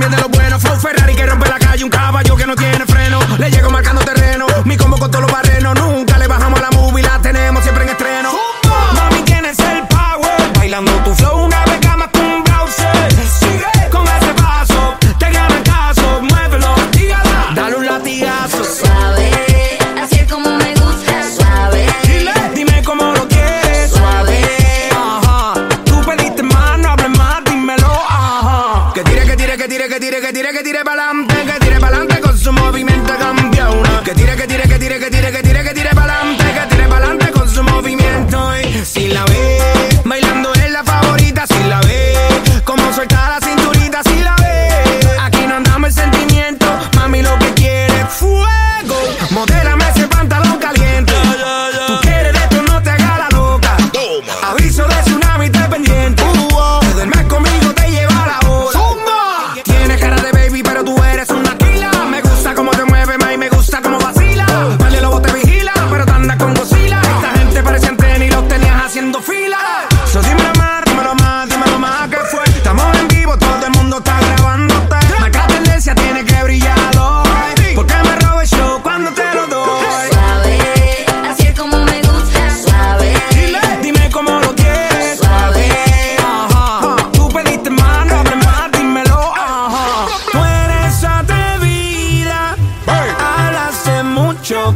también I'll tire, que tire para la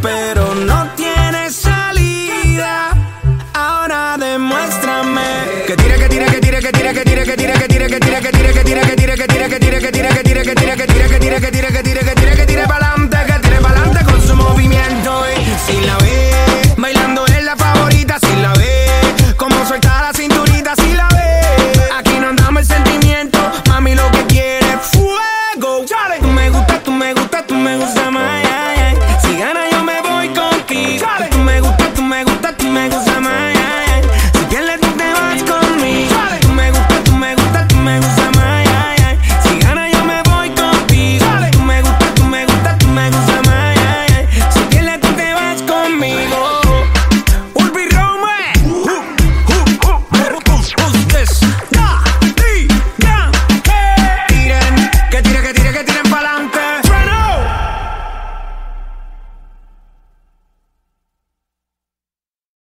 pero no tienes salida. Ahora demuéstrame. Que tira, que tira, que tira, que tira, que tira, que tira, que tira, que tira, que tira, que tira, que tira, que tira, que tira.